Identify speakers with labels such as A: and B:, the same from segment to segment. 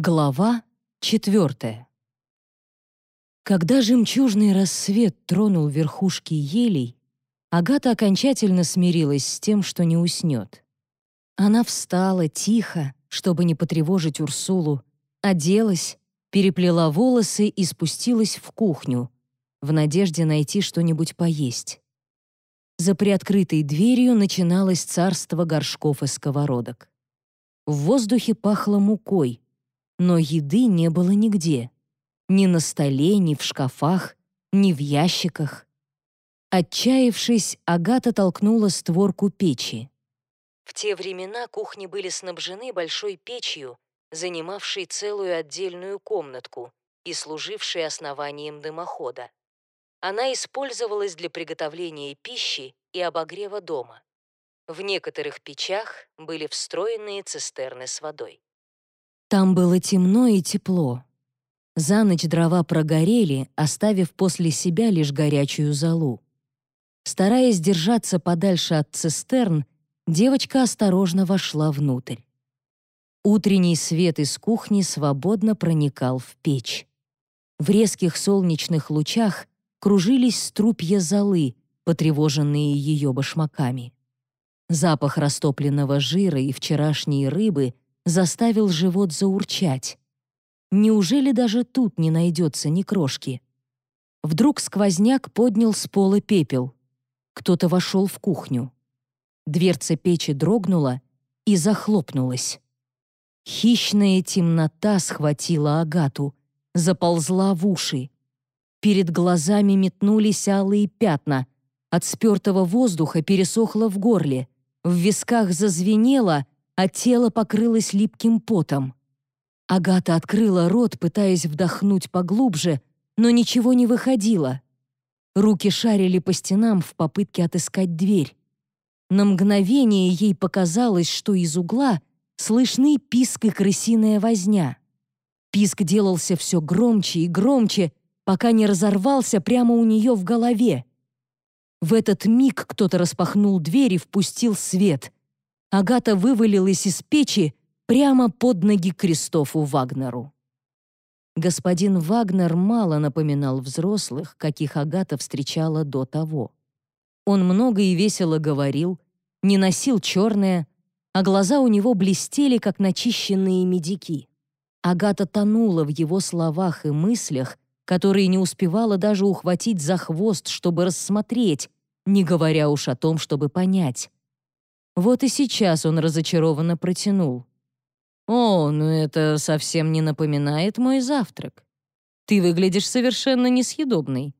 A: Глава четвертая. Когда жемчужный рассвет тронул верхушки елей, Агата окончательно смирилась с тем, что не уснет. Она встала тихо, чтобы не потревожить Урсулу, оделась, переплела волосы и спустилась в кухню, в надежде найти что-нибудь поесть. За приоткрытой дверью начиналось царство горшков и сковородок. В воздухе пахло мукой — но еды не было нигде. Ни на столе, ни в шкафах, ни в ящиках. Отчаявшись, Агата толкнула створку печи. В те времена кухни были снабжены большой печью, занимавшей целую отдельную комнатку и служившей основанием дымохода. Она использовалась для приготовления пищи и обогрева дома. В некоторых печах были встроенные цистерны с водой. Там было темно и тепло. За ночь дрова прогорели, оставив после себя лишь горячую золу. Стараясь держаться подальше от цистерн, девочка осторожно вошла внутрь. Утренний свет из кухни свободно проникал в печь. В резких солнечных лучах кружились струпья золы, потревоженные ее башмаками. Запах растопленного жира и вчерашней рыбы — заставил живот заурчать. Неужели даже тут не найдется ни крошки? Вдруг сквозняк поднял с пола пепел. Кто-то вошел в кухню. Дверца печи дрогнула и захлопнулась. Хищная темнота схватила Агату, заползла в уши. Перед глазами метнулись алые пятна. От спертого воздуха пересохло в горле. В висках зазвенело — а тело покрылось липким потом. Агата открыла рот, пытаясь вдохнуть поглубже, но ничего не выходило. Руки шарили по стенам в попытке отыскать дверь. На мгновение ей показалось, что из угла слышны писк и крысиная возня. Писк делался все громче и громче, пока не разорвался прямо у нее в голове. В этот миг кто-то распахнул дверь и впустил свет. Агата вывалилась из печи прямо под ноги Кристофу Вагнеру. Господин Вагнер мало напоминал взрослых, каких Агата встречала до того. Он много и весело говорил, не носил черное, а глаза у него блестели, как начищенные медики. Агата тонула в его словах и мыслях, которые не успевала даже ухватить за хвост, чтобы рассмотреть, не говоря уж о том, чтобы понять. Вот и сейчас он разочарованно протянул. «О, ну это совсем не напоминает мой завтрак. Ты выглядишь совершенно несъедобный».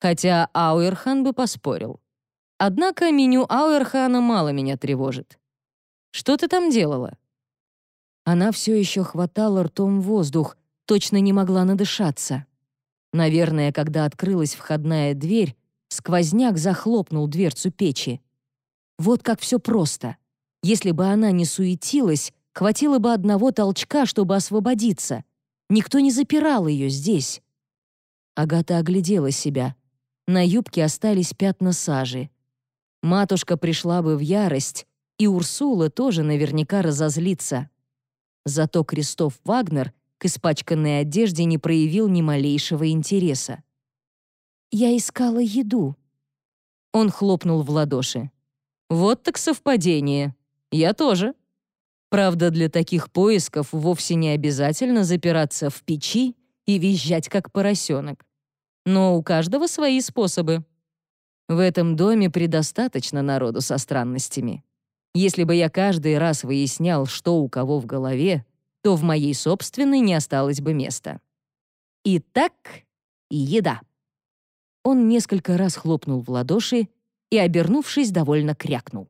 A: Хотя Ауэрхан бы поспорил. Однако меню Ауэрхана мало меня тревожит. Что ты там делала? Она все еще хватала ртом воздух, точно не могла надышаться. Наверное, когда открылась входная дверь, сквозняк захлопнул дверцу печи. Вот как все просто. Если бы она не суетилась, хватило бы одного толчка, чтобы освободиться. Никто не запирал ее здесь. Агата оглядела себя. На юбке остались пятна сажи. Матушка пришла бы в ярость, и Урсула тоже наверняка разозлится. Зато Кристоф Вагнер к испачканной одежде не проявил ни малейшего интереса. «Я искала еду». Он хлопнул в ладоши. Вот так совпадение. Я тоже. Правда, для таких поисков вовсе не обязательно запираться в печи и визжать, как поросенок. Но у каждого свои способы. В этом доме предостаточно народу со странностями. Если бы я каждый раз выяснял, что у кого в голове, то в моей собственной не осталось бы места. Итак, еда. Он несколько раз хлопнул в ладоши, и, обернувшись, довольно крякнул.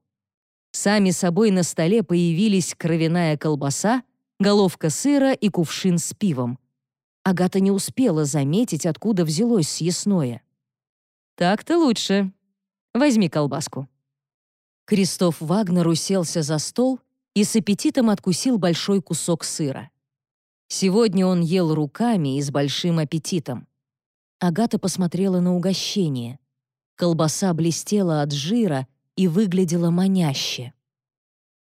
A: Сами собой на столе появились кровяная колбаса, головка сыра и кувшин с пивом. Агата не успела заметить, откуда взялось съестное. «Так-то лучше. Возьми колбаску». Кристоф Вагнер уселся за стол и с аппетитом откусил большой кусок сыра. Сегодня он ел руками и с большим аппетитом. Агата посмотрела на угощение. Колбаса блестела от жира и выглядела маняще.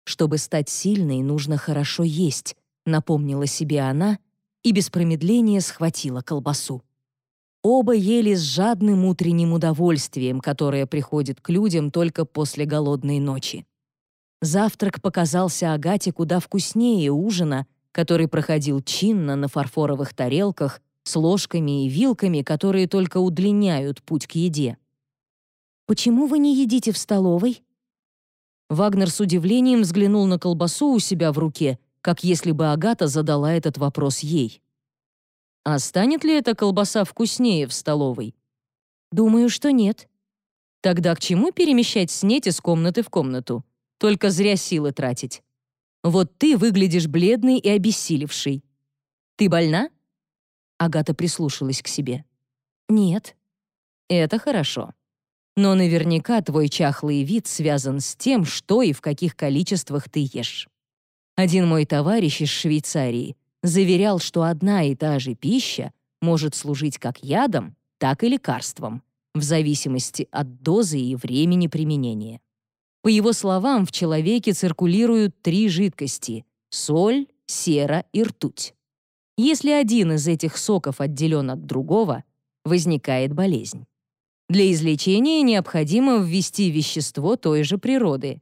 A: Чтобы стать сильной, нужно хорошо есть, напомнила себе она и без промедления схватила колбасу. Оба ели с жадным утренним удовольствием, которое приходит к людям только после голодной ночи. Завтрак показался Агате куда вкуснее ужина, который проходил чинно на фарфоровых тарелках с ложками и вилками, которые только удлиняют путь к еде. «Почему вы не едите в столовой?» Вагнер с удивлением взглянул на колбасу у себя в руке, как если бы Агата задала этот вопрос ей. «А станет ли эта колбаса вкуснее в столовой?» «Думаю, что нет». «Тогда к чему перемещать снеть из комнаты в комнату? Только зря силы тратить. Вот ты выглядишь бледный и обессилевший. Ты больна?» Агата прислушалась к себе. «Нет». «Это хорошо. Но наверняка твой чахлый вид связан с тем, что и в каких количествах ты ешь. Один мой товарищ из Швейцарии заверял, что одна и та же пища может служить как ядом, так и лекарством, в зависимости от дозы и времени применения. По его словам, в человеке циркулируют три жидкости — соль, сера и ртуть. Если один из этих соков отделен от другого, возникает болезнь. Для излечения необходимо ввести вещество той же природы.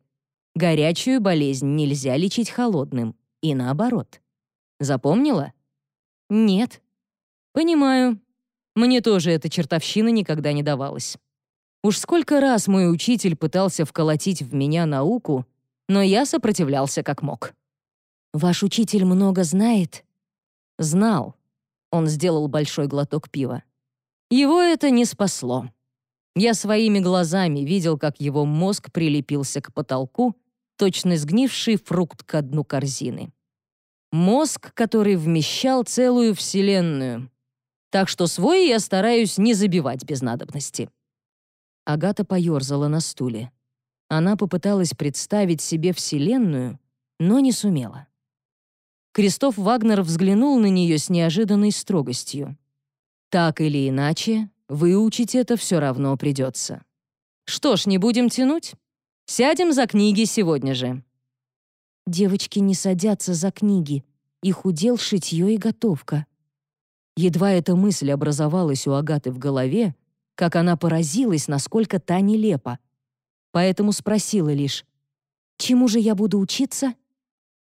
A: Горячую болезнь нельзя лечить холодным, и наоборот. Запомнила? Нет. Понимаю. Мне тоже эта чертовщина никогда не давалась. Уж сколько раз мой учитель пытался вколотить в меня науку, но я сопротивлялся как мог. «Ваш учитель много знает?» «Знал». Он сделал большой глоток пива. Его это не спасло. Я своими глазами видел, как его мозг прилепился к потолку, точно сгнивший фрукт к дну корзины. Мозг, который вмещал целую вселенную. Так что свой я стараюсь не забивать без надобности. Агата поерзала на стуле. Она попыталась представить себе вселенную, но не сумела. Кристоф Вагнер взглянул на нее с неожиданной строгостью. Так или иначе, Выучить это все равно придется. Что ж, не будем тянуть. Сядем за книги сегодня же. Девочки не садятся за книги. Их удел шитье и готовка. Едва эта мысль образовалась у Агаты в голове, как она поразилась, насколько та нелепа. Поэтому спросила лишь, «Чему же я буду учиться?»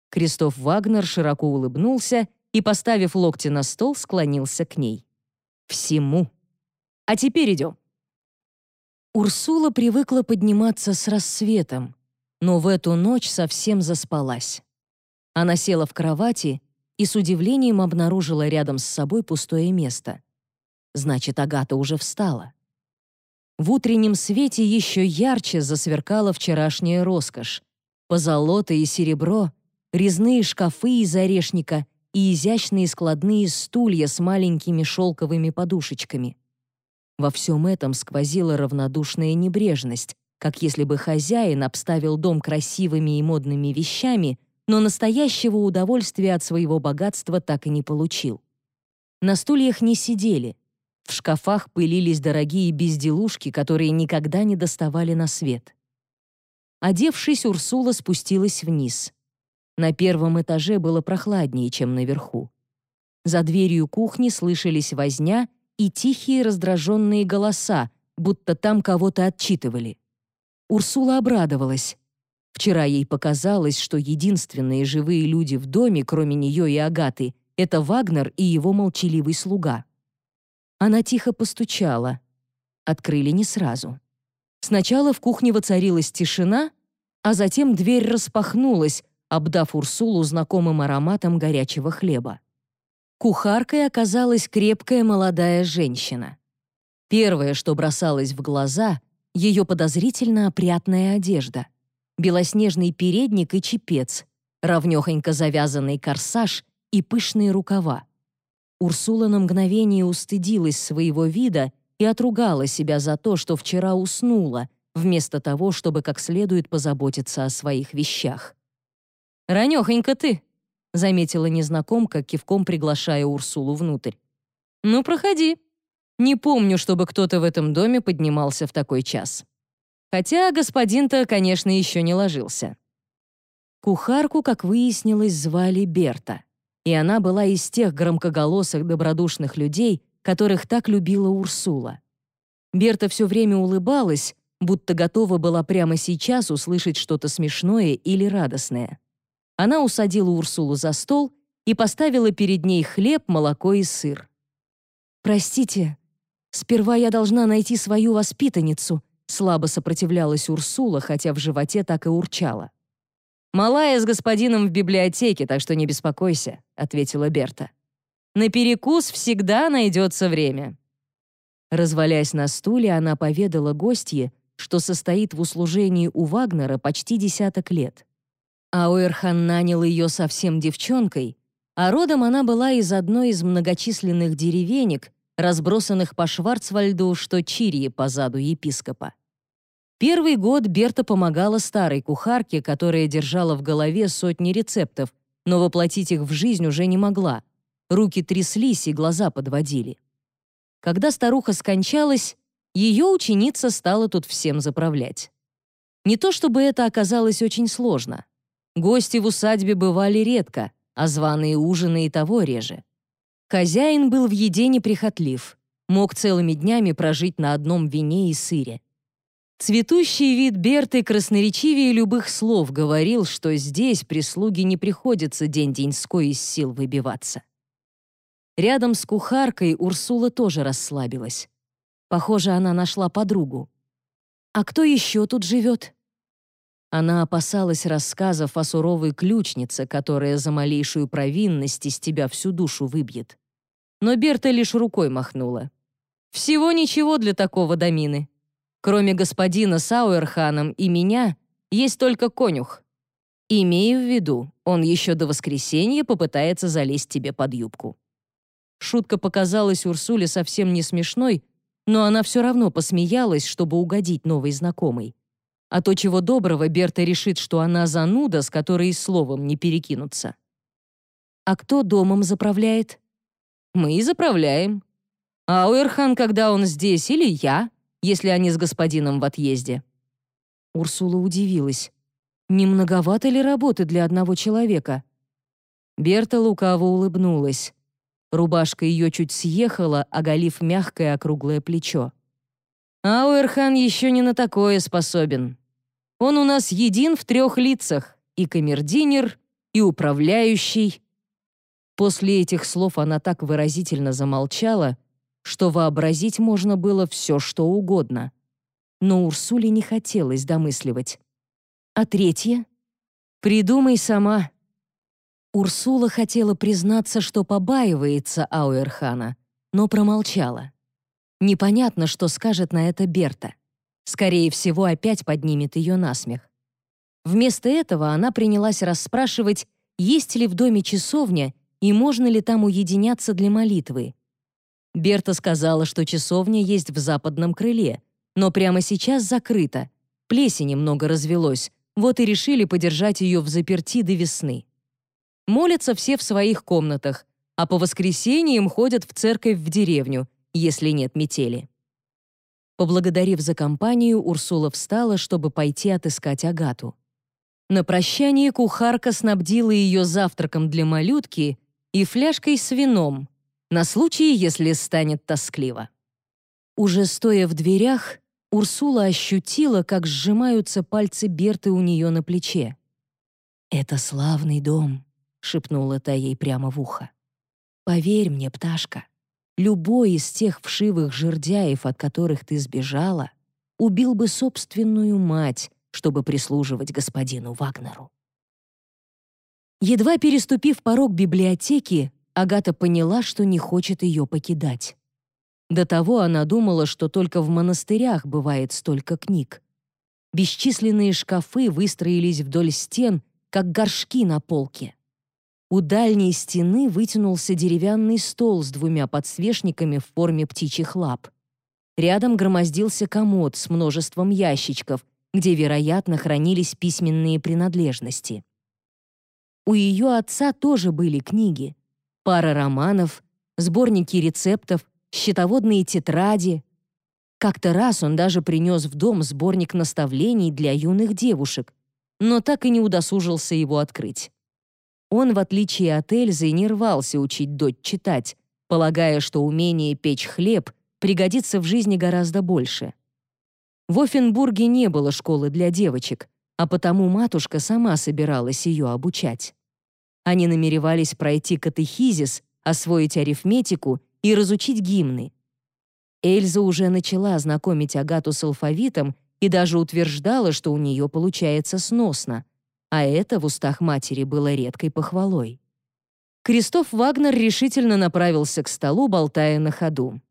A: Кристоф Вагнер широко улыбнулся и, поставив локти на стол, склонился к ней. «Всему». А теперь идем». Урсула привыкла подниматься с рассветом, но в эту ночь совсем заспалась. Она села в кровати и с удивлением обнаружила рядом с собой пустое место. Значит, Агата уже встала. В утреннем свете еще ярче засверкала вчерашняя роскошь. Позолота и серебро, резные шкафы из орешника и изящные складные стулья с маленькими шелковыми подушечками. Во всем этом сквозила равнодушная небрежность, как если бы хозяин обставил дом красивыми и модными вещами, но настоящего удовольствия от своего богатства так и не получил. На стульях не сидели. В шкафах пылились дорогие безделушки, которые никогда не доставали на свет. Одевшись, Урсула спустилась вниз. На первом этаже было прохладнее, чем наверху. За дверью кухни слышались возня и тихие раздраженные голоса, будто там кого-то отчитывали. Урсула обрадовалась. Вчера ей показалось, что единственные живые люди в доме, кроме нее и Агаты, это Вагнер и его молчаливый слуга. Она тихо постучала. Открыли не сразу. Сначала в кухне воцарилась тишина, а затем дверь распахнулась, обдав Урсулу знакомым ароматом горячего хлеба. Кухаркой оказалась крепкая молодая женщина. Первое, что бросалось в глаза, ее подозрительно опрятная одежда. Белоснежный передник и чепец, равнёхонько завязанный корсаж и пышные рукава. Урсула на мгновение устыдилась своего вида и отругала себя за то, что вчера уснула, вместо того, чтобы как следует позаботиться о своих вещах. «Ранёхонько ты!» Заметила незнакомка, кивком приглашая Урсулу внутрь. «Ну, проходи. Не помню, чтобы кто-то в этом доме поднимался в такой час. Хотя господин-то, конечно, еще не ложился». Кухарку, как выяснилось, звали Берта. и она была из тех громкоголосых добродушных людей, которых так любила Урсула. Берта все время улыбалась, будто готова была прямо сейчас услышать что-то смешное или радостное. Она усадила Урсулу за стол и поставила перед ней хлеб, молоко и сыр. «Простите, сперва я должна найти свою воспитанницу», слабо сопротивлялась Урсула, хотя в животе так и урчала. «Малая с господином в библиотеке, так что не беспокойся», — ответила Берта. «На перекус всегда найдется время». Развалясь на стуле, она поведала гостье, что состоит в услужении у Вагнера почти десяток лет. Ауэрхан нанял ее совсем девчонкой, а родом она была из одной из многочисленных деревенек, разбросанных по Шварцвальду, что Чирии позаду епископа. Первый год Берта помогала старой кухарке, которая держала в голове сотни рецептов, но воплотить их в жизнь уже не могла. Руки тряслись и глаза подводили. Когда старуха скончалась, ее ученица стала тут всем заправлять. Не то чтобы это оказалось очень сложно. Гости в усадьбе бывали редко, а званые ужины и того реже. Хозяин был в еде неприхотлив, мог целыми днями прожить на одном вине и сыре. Цветущий вид Берты красноречивее любых слов говорил, что здесь прислуги не приходится день-деньской из сил выбиваться. Рядом с кухаркой Урсула тоже расслабилась. Похоже, она нашла подругу. «А кто еще тут живет?» Она опасалась рассказов о суровой ключнице, которая за малейшую провинность из тебя всю душу выбьет. Но Берта лишь рукой махнула. «Всего ничего для такого домины. Кроме господина Сауэрханом и меня, есть только конюх. Имею в виду, он еще до воскресенья попытается залезть тебе под юбку». Шутка показалась Урсуле совсем не смешной, но она все равно посмеялась, чтобы угодить новой знакомой. А то, чего доброго, Берта решит, что она зануда, с которой и словом не перекинуться. «А кто домом заправляет?» «Мы и заправляем. А Уэрхан, когда он здесь, или я, если они с господином в отъезде?» Урсула удивилась. «Не многовато ли работы для одного человека?» Берта лукаво улыбнулась. Рубашка ее чуть съехала, оголив мягкое округлое плечо. Ауэрхан еще не на такое способен. Он у нас един в трех лицах, и камердинер, и управляющий. После этих слов она так выразительно замолчала, что вообразить можно было все, что угодно. Но Урсуле не хотелось домысливать. А третье? Придумай сама. Урсула хотела признаться, что побаивается Ауэрхана, но промолчала. Непонятно, что скажет на это Берта. Скорее всего, опять поднимет ее насмех. Вместо этого она принялась расспрашивать, есть ли в доме часовня и можно ли там уединяться для молитвы. Берта сказала, что часовня есть в западном крыле, но прямо сейчас закрыта. Плесени много развелось, вот и решили подержать ее в заперти до весны. Молятся все в своих комнатах, а по воскресеньям ходят в церковь в деревню, если нет метели. Поблагодарив за компанию, Урсула встала, чтобы пойти отыскать Агату. На прощание кухарка снабдила ее завтраком для малютки и фляжкой с вином, на случай, если станет тоскливо. Уже стоя в дверях, Урсула ощутила, как сжимаются пальцы Берты у нее на плече. «Это славный дом», — шепнула та ей прямо в ухо. «Поверь мне, пташка, Любой из тех вшивых жердяев, от которых ты сбежала, убил бы собственную мать, чтобы прислуживать господину Вагнеру. Едва переступив порог библиотеки, Агата поняла, что не хочет ее покидать. До того она думала, что только в монастырях бывает столько книг. Бесчисленные шкафы выстроились вдоль стен, как горшки на полке. У дальней стены вытянулся деревянный стол с двумя подсвечниками в форме птичьих лап. Рядом громоздился комод с множеством ящичков, где, вероятно, хранились письменные принадлежности. У ее отца тоже были книги. Пара романов, сборники рецептов, счетоводные тетради. Как-то раз он даже принес в дом сборник наставлений для юных девушек, но так и не удосужился его открыть. Он, в отличие от Эльзы, не рвался учить дочь читать, полагая, что умение печь хлеб пригодится в жизни гораздо больше. В Оффенбурге не было школы для девочек, а потому матушка сама собиралась ее обучать. Они намеревались пройти катехизис, освоить арифметику и разучить гимны. Эльза уже начала знакомить Агату с алфавитом и даже утверждала, что у нее получается сносно, а это в устах матери было редкой похвалой. Кристоф Вагнер решительно направился к столу, болтая на ходу.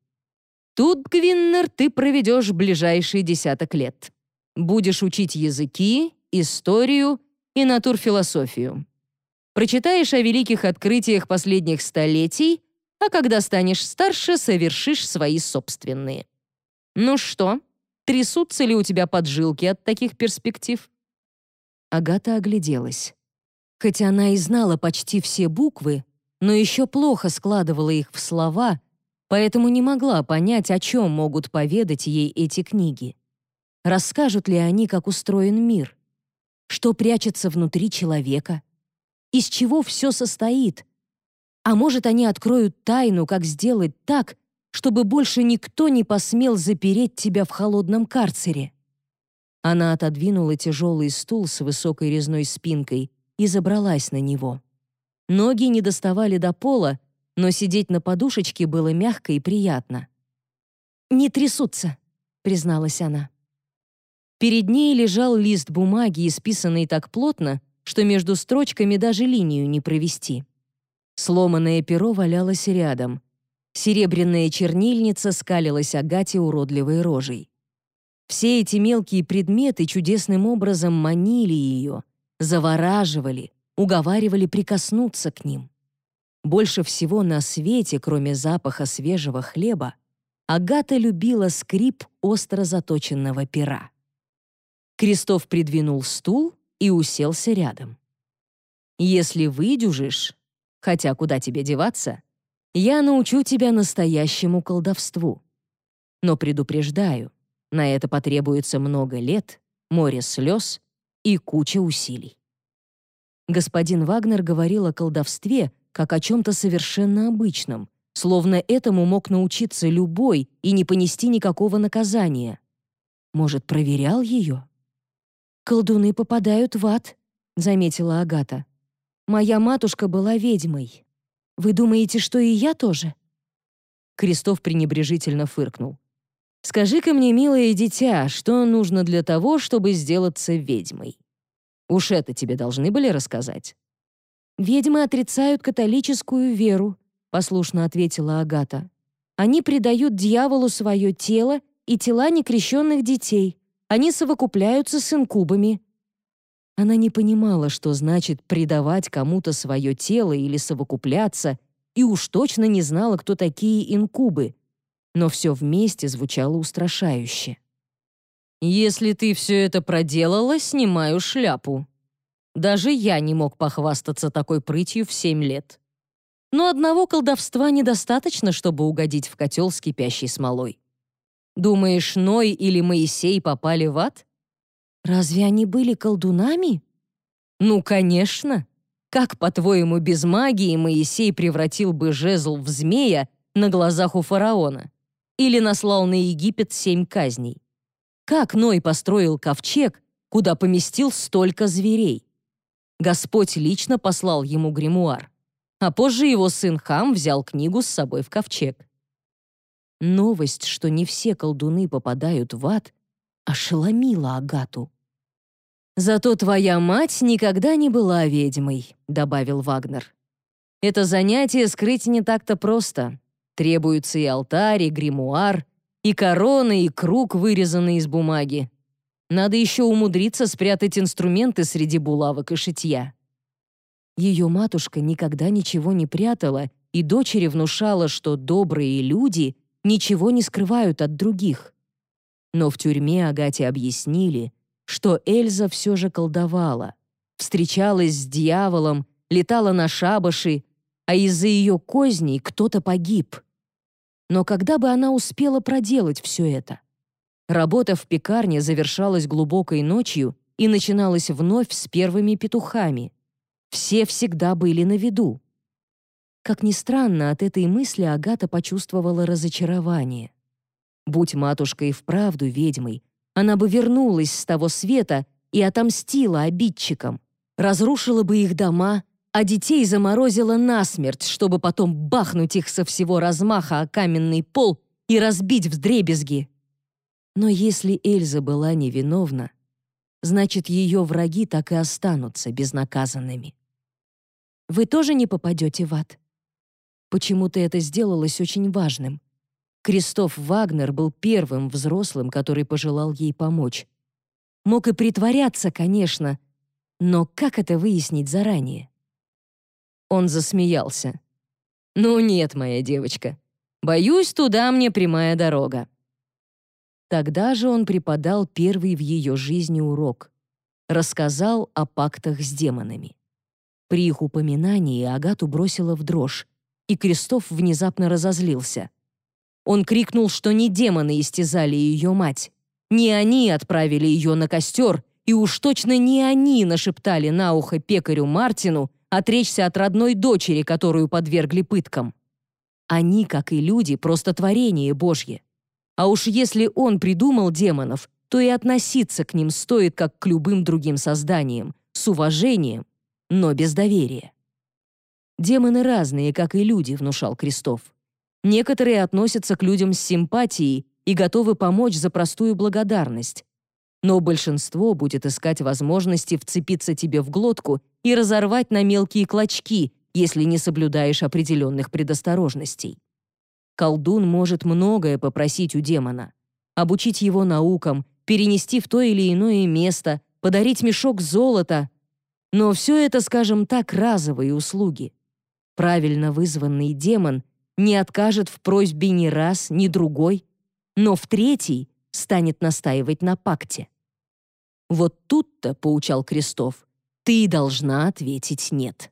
A: «Тут, Гвиннер, ты проведешь ближайшие десяток лет. Будешь учить языки, историю и натурфилософию. Прочитаешь о великих открытиях последних столетий, а когда станешь старше, совершишь свои собственные. Ну что, трясутся ли у тебя поджилки от таких перспектив?» Агата огляделась. Хотя она и знала почти все буквы, но еще плохо складывала их в слова, поэтому не могла понять, о чем могут поведать ей эти книги. Расскажут ли они, как устроен мир? Что прячется внутри человека? из чего все состоит. А может, они откроют тайну, как сделать так, чтобы больше никто не посмел запереть тебя в холодном карцере. Она отодвинула тяжелый стул с высокой резной спинкой и забралась на него. Ноги не доставали до пола, но сидеть на подушечке было мягко и приятно. «Не трясутся», — призналась она. Перед ней лежал лист бумаги, исписанный так плотно, что между строчками даже линию не провести. Сломанное перо валялось рядом. Серебряная чернильница скалилась Агате уродливой рожей. Все эти мелкие предметы чудесным образом манили ее, завораживали, уговаривали прикоснуться к ним. Больше всего на свете, кроме запаха свежего хлеба, Агата любила скрип остро заточенного пера. Крестов придвинул стул и уселся рядом. «Если выдюжишь, хотя куда тебе деваться, я научу тебя настоящему колдовству. Но предупреждаю, на это потребуется много лет, море слез и куча усилий». Господин Вагнер говорил о колдовстве как о чем-то совершенно обычном, словно этому мог научиться любой и не понести никакого наказания. Может, проверял ее? «Колдуны попадают в ад», — заметила Агата. «Моя матушка была ведьмой. Вы думаете, что и я тоже?» Крестов пренебрежительно фыркнул. «Скажи-ка мне, милое дитя, что нужно для того, чтобы сделаться ведьмой? Уж это тебе должны были рассказать». «Ведьмы отрицают католическую веру», — послушно ответила Агата. «Они предают дьяволу свое тело и тела некрещенных детей, они совокупляются с инкубами. Она не понимала, что значит предавать кому-то свое тело или совокупляться, и уж точно не знала, кто такие инкубы, но все вместе звучало устрашающе. «Если ты все это проделала, снимаю шляпу. Даже я не мог похвастаться такой прытью в семь лет. Но одного колдовства недостаточно, чтобы угодить в котел с кипящей смолой. Думаешь, Ной или Моисей попали в ад? Разве они были колдунами? Ну, конечно. Как, по-твоему, без магии Моисей превратил бы жезл в змея на глазах у фараона? Или наслал на Египет семь казней? Как Ной построил ковчег, куда поместил столько зверей? Господь лично послал ему гримуар, а позже его сын Хам взял книгу с собой в ковчег. Новость, что не все колдуны попадают в ад, ошеломила Агату. «Зато твоя мать никогда не была ведьмой», — добавил Вагнер. «Это занятие скрыть не так-то просто. Требуются и алтарь, и гримуар, и корона, и круг, вырезанный из бумаги. Надо еще умудриться спрятать инструменты среди булавок и шитья». Ее матушка никогда ничего не прятала, и дочери внушала, что добрые люди ничего не скрывают от других. Но в тюрьме Агате объяснили, что Эльза все же колдовала, встречалась с дьяволом, летала на шабаши, а из-за ее козней кто-то погиб. Но когда бы она успела проделать все это? Работа в пекарне завершалась глубокой ночью и начиналась вновь с первыми петухами. все всегда были на виду. Как ни странно, от этой мысли Агата почувствовала разочарование. Будь матушка и вправду ведьмой, она бы вернулась с того света и отомстила обидчикам, разрушила бы их дома, а детей заморозила насмерть, чтобы потом бахнуть их со всего размаха о каменный пол и разбить вдребезги. Но если Эльза была невиновна, значит, ее враги так и останутся безнаказанными. Вы тоже не попадете в ад? Почему-то это сделалось очень важным. Кристоф Вагнер был первым взрослым, который пожелал ей помочь. Мог и притворяться, конечно, но как это выяснить заранее? Он засмеялся. «Ну нет, моя девочка. Боюсь, туда мне прямая дорога». Тогда же он преподал первый в ее жизни урок. Рассказал о пактах с демонами. При их упоминании Агату бросила в дрожь, и Крестов внезапно разозлился. Он крикнул, что не демоны истязали ее мать, не они отправили ее на костер, и уж точно не они нашептали на ухо пекарю Мартину отречься от родной дочери, которую подвергли пыткам. Они, как и люди, просто творение Божье. А уж если он придумал демонов, то и относиться к ним стоит как к любым другим созданиям, с уважением, но без доверия. Демоны разные, как и люди, внушал Крестов. Некоторые относятся к людям с симпатией и готовы помочь за простую благодарность, но большинство будет искать возможности вцепиться тебе в глотку и разорвать на мелкие клочки, если не соблюдаешь определенных предосторожностей. Колдун может многое попросить у демона. Обучить его наукам, перенести в то или иное место, подарить мешок золота. Но все это, скажем так, разовые услуги. Правильно вызванный демон не откажет в просьбе ни раз, ни другой, но в третий станет настаивать на пакте. Вот тут-то, поучал Крестов, ты должна ответить «нет».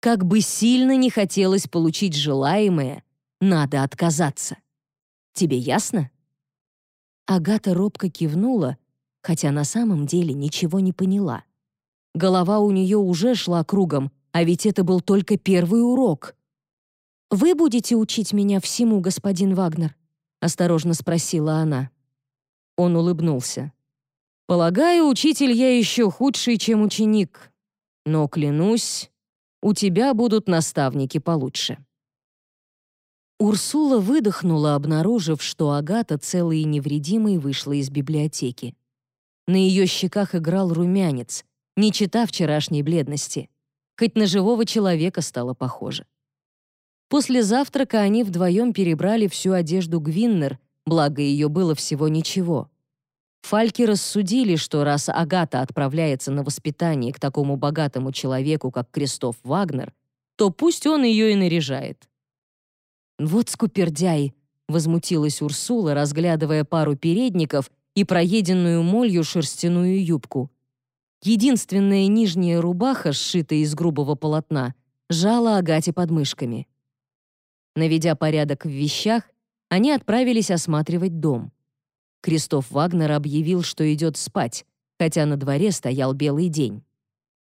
A: Как бы сильно не хотелось получить желаемое, надо отказаться. Тебе ясно? Агата робко кивнула, хотя на самом деле ничего не поняла. Голова у нее уже шла кругом, а ведь это был только первый урок. «Вы будете учить меня всему, господин Вагнер?» — осторожно спросила она. Он улыбнулся. Полагаю, учитель я еще худший, чем ученик. Но, клянусь, у тебя будут наставники получше». Урсула выдохнула, обнаружив, что Агата целой и невредимой вышла из библиотеки. На ее щеках играл румянец, не чита вчерашней бледности. Хоть на живого человека стало похоже. После завтрака они вдвоем перебрали всю одежду Гвиннер, благо ее было всего ничего. Фальки рассудили, что раз Агата отправляется на воспитание к такому богатому человеку, как Кристоф Вагнер, то пусть он ее и наряжает. «Вот скупердяй!» — возмутилась Урсула, разглядывая пару передников и проеденную молью шерстяную юбку. Единственная нижняя рубаха, сшитая из грубого полотна, жала Агате под мышками. Наведя порядок в вещах, они отправились осматривать дом. Кристоф Вагнер объявил, что идет спать, хотя на дворе стоял белый день.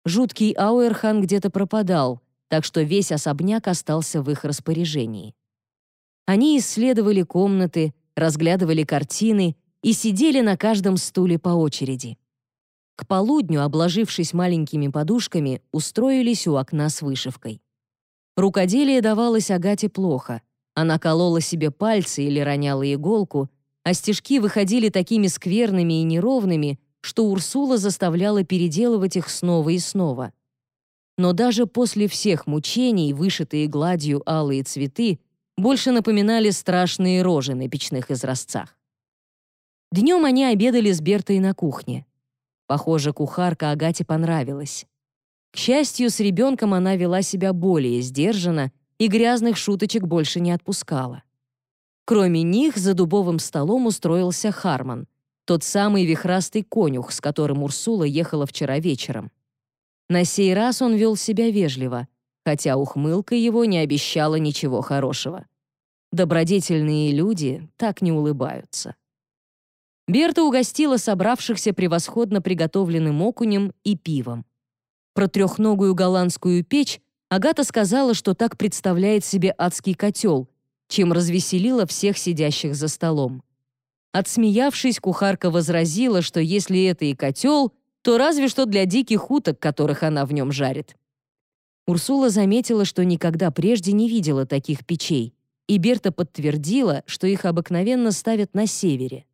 A: Жуткий Ауэрхан где-то пропадал, так что весь особняк остался в их распоряжении. Они исследовали комнаты, разглядывали картины и сидели на каждом стуле по очереди. К полудню, обложившись маленькими подушками, устроились у окна с вышивкой. Рукоделие давалось Агате плохо. Она колола себе пальцы или роняла иголку, а стежки выходили такими скверными и неровными, что Урсула заставляла переделывать их снова и снова. Но даже после всех мучений, вышитые гладью алые цветы, больше напоминали страшные рожи на печных изразцах. Днем они обедали с Бертой на кухне. Похоже, кухарка Агате понравилась. К счастью, с ребенком она вела себя более сдержанно и грязных шуточек больше не отпускала. Кроме них за дубовым столом устроился Харман, тот самый вихрастый конюх, с которым Урсула ехала вчера вечером. На сей раз он вел себя вежливо, хотя ухмылка его не обещала ничего хорошего. Добродетельные люди так не улыбаются. Берта угостила собравшихся превосходно приготовленным окунем и пивом. Про трехногую голландскую печь Агата сказала, что так представляет себе адский котел, чем развеселила всех сидящих за столом. Отсмеявшись, кухарка возразила, что если это и котел, то разве что для диких уток, которых она в нем жарит. Урсула заметила, что никогда прежде не видела таких печей, и Берта подтвердила, что их обыкновенно ставят на севере.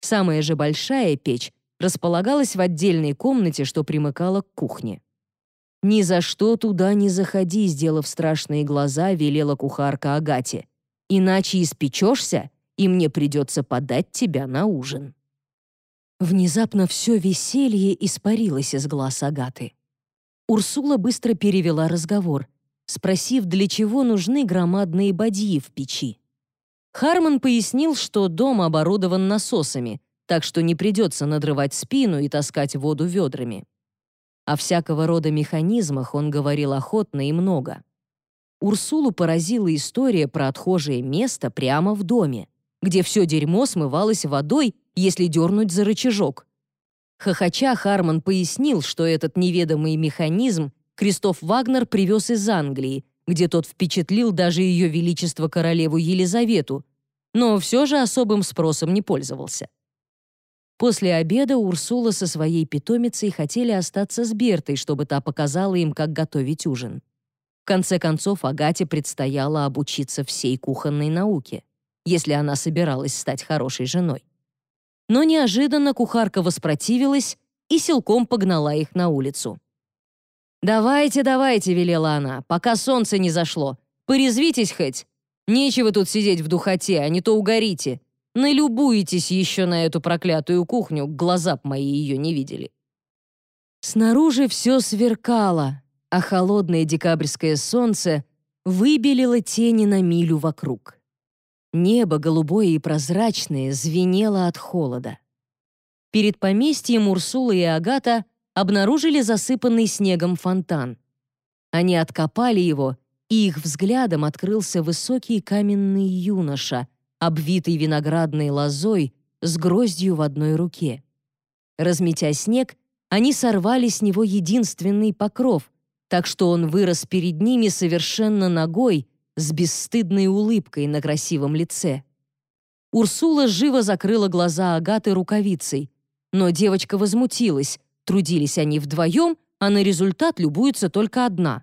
A: Самая же большая печь располагалась в отдельной комнате, что примыкала к кухне. «Ни за что туда не заходи», сделав страшные глаза, велела кухарка Агате. «Иначе испечешься, и мне придется подать тебя на ужин». Внезапно все веселье испарилось из глаз Агаты. Урсула быстро перевела разговор, спросив, для чего нужны громадные бадьи в печи. Харман пояснил, что дом оборудован насосами, так что не придется надрывать спину и таскать воду ведрами. О всякого рода механизмах он говорил охотно и много. Урсулу поразила история про отхожее место прямо в доме, где все дерьмо смывалось водой, если дернуть за рычажок. Хохоча Харман пояснил, что этот неведомый механизм Кристоф Вагнер привез из Англии, где тот впечатлил даже ее величество королеву Елизавету, но все же особым спросом не пользовался. После обеда Урсула со своей питомицей хотели остаться с Бертой, чтобы та показала им, как готовить ужин. Конце концов, Агате предстояло обучиться всей кухонной науке, если она собиралась стать хорошей женой. Но неожиданно кухарка воспротивилась и силком погнала их на улицу. «Давайте, давайте», — велела она, — «пока солнце не зашло. Порезвитесь хоть. Нечего тут сидеть в духоте, а не то угорите. Налюбуетесь еще на эту проклятую кухню, глаза б мои ее не видели». Снаружи все сверкало, а холодное декабрьское солнце выбелило тени на милю вокруг. Небо, голубое и прозрачное, звенело от холода. Перед поместьем Урсула и Агата обнаружили засыпанный снегом фонтан. Они откопали его, и их взглядом открылся высокий каменный юноша — обвитый виноградной лозой с гроздью в одной руке. Разметя снег, они сорвали с него единственный покров, так что он вырос перед ними совершенно ногой, с бесстыдной улыбкой на красивом лице. Урсула живо закрыла глаза Агаты рукавицей, но девочка возмутилась, трудились они вдвоем, а на результат любуется только одна.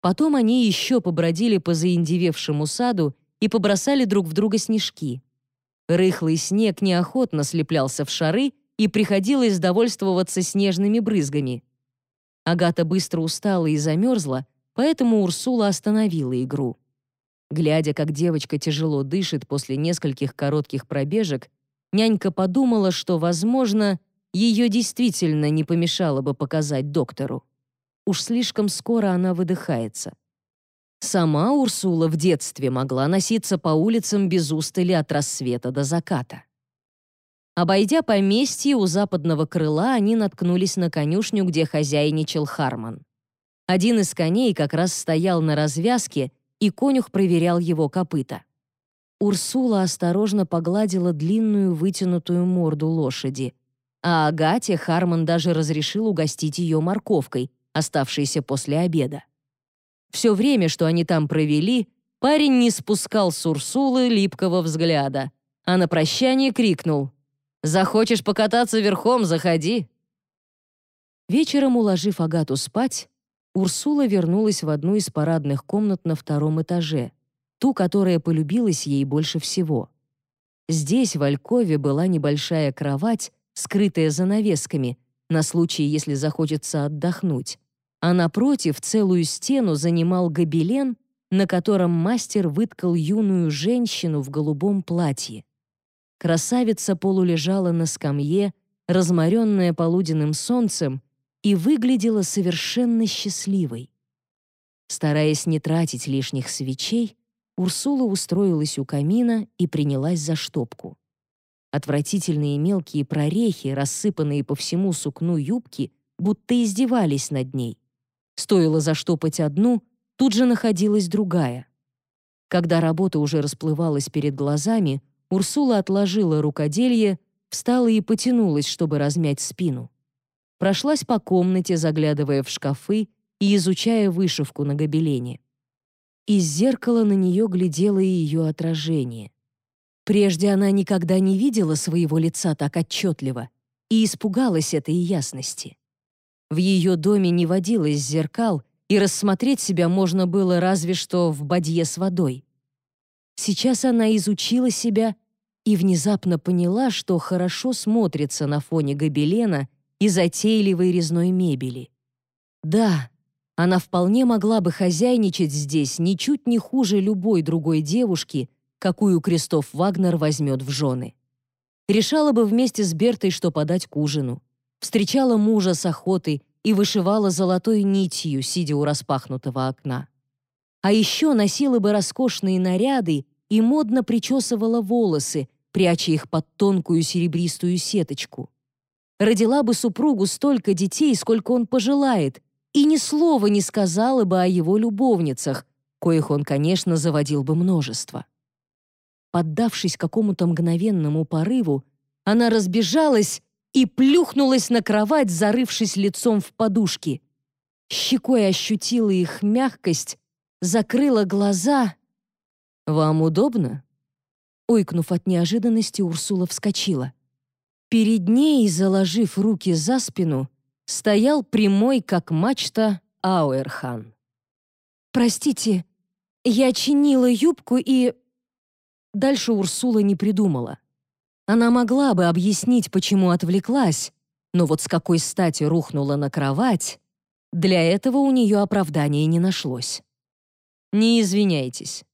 A: Потом они еще побродили по заиндевевшему саду и побросали друг в друга снежки. Рыхлый снег неохотно слеплялся в шары, и приходилось довольствоваться снежными брызгами. Агата быстро устала и замерзла, поэтому Урсула остановила игру. Глядя, как девочка тяжело дышит после нескольких коротких пробежек, нянька подумала, что, возможно, ее действительно не помешало бы показать доктору. Уж слишком скоро она выдыхается. Сама Урсула в детстве могла носиться по улицам без устали от рассвета до заката. Обойдя поместье у западного крыла, они наткнулись на конюшню, где хозяйничал Харман. Один из коней как раз стоял на развязке, и конюх проверял его копыта. Урсула осторожно погладила длинную вытянутую морду лошади, а Агате Харман даже разрешил угостить ее морковкой, оставшейся после обеда. Все время, что они там провели, парень не спускал с Урсулы липкого взгляда, а на прощание крикнул «Захочешь покататься верхом, заходи!» Вечером, уложив Агату спать, Урсула вернулась в одну из парадных комнат на втором этаже, ту, которая полюбилась ей больше всего. Здесь, в Алькове, была небольшая кровать, скрытая занавесками, на случай, если захочется отдохнуть, а напротив целую стену занимал гобелен, на котором мастер выткал юную женщину в голубом платье. Красавица полулежала на скамье, разморенная полуденным солнцем, и выглядела совершенно счастливой. Стараясь не тратить лишних свечей, Урсула устроилась у камина и принялась за штопку. Отвратительные мелкие прорехи, рассыпанные по всему сукну юбки, будто издевались над ней. Стоило заштопать одну, тут же находилась другая. Когда работа уже расплывалась перед глазами, Урсула отложила рукоделье, встала и потянулась, чтобы размять спину. прошлась по комнате, заглядывая в шкафы и изучая вышивку на гобелене. Из зеркала на нее глядело и ее отражение. Прежде она никогда не видела своего лица так отчетливо и испугалась этой ясности. В ее доме не водилось зеркал, и рассмотреть себя можно было разве что в бадье с водой. Сейчас она изучила себя и внезапно поняла, что хорошо смотрится на фоне гобелена и затейливой резной мебели. Да, она вполне могла бы хозяйничать здесь ничуть не хуже любой другой девушки, какую Кристоф Вагнер возьмет в жены. Решала бы вместе с Бертой, что подать к ужину. Встречала мужа с охотой и вышивала золотой нитью, сидя у распахнутого окна. А еще носила бы роскошные наряды и модно причесывала волосы, пряча их под тонкую серебристую сеточку. Родила бы супругу столько детей, сколько он пожелает, и ни слова не сказала бы о его любовницах, коих он, конечно, заводил бы множество. Поддавшись какому-то мгновенному порыву, она разбежалась и плюхнулась на кровать, зарывшись лицом в подушки. Щекой ощутила их мягкость, закрыла глаза. «Вам удобно?» Ойкнув от неожиданности, Урсула вскочила. Перед ней, заложив руки за спину, стоял прямой, как мачта, Ауэрхан. «Простите, я чинила юбку и...» Дальше Урсула не придумала. Она могла бы объяснить, почему отвлеклась, но вот с какой стати рухнула на кровать, для этого у нее оправдания не нашлось. «Не извиняйтесь.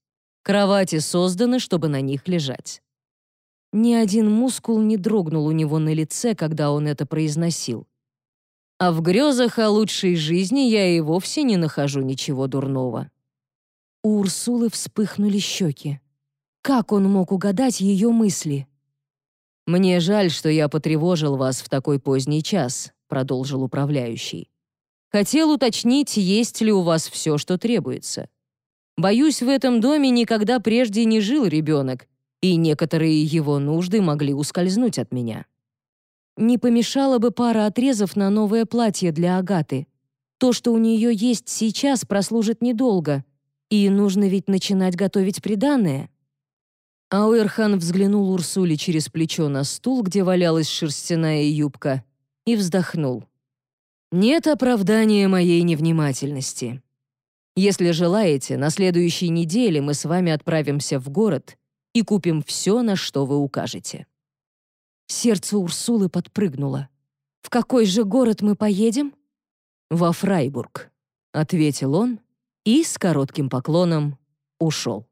A: Кровати созданы, чтобы на них лежать». Ни один мускул не дрогнул у него на лице, когда он это произносил. А в грезах о лучшей жизни я и вовсе не нахожу ничего дурного. У Урсулы вспыхнули щеки. Как он мог угадать ее мысли? «Мне жаль, что я потревожил вас в такой поздний час», продолжил управляющий. «Хотел уточнить, есть ли у вас все, что требуется. Боюсь, в этом доме никогда прежде не жил ребенок, и некоторые его нужды могли ускользнуть от меня. Не помешала бы пара отрезов на новое платье для Агаты. То, что у нее есть сейчас, прослужит недолго, и нужно ведь начинать готовить приданое. Ауэрхан взглянул Урсуле через плечо на стул, где валялась шерстяная юбка, и вздохнул. «Нет оправдания моей невнимательности. Если желаете, на следующей неделе мы с вами отправимся в город и купим все, на что вы укажете». Сердце Урсулы подпрыгнуло. «В какой же город мы поедем?» «Во Фрайбург», — ответил он и с коротким поклоном ушел.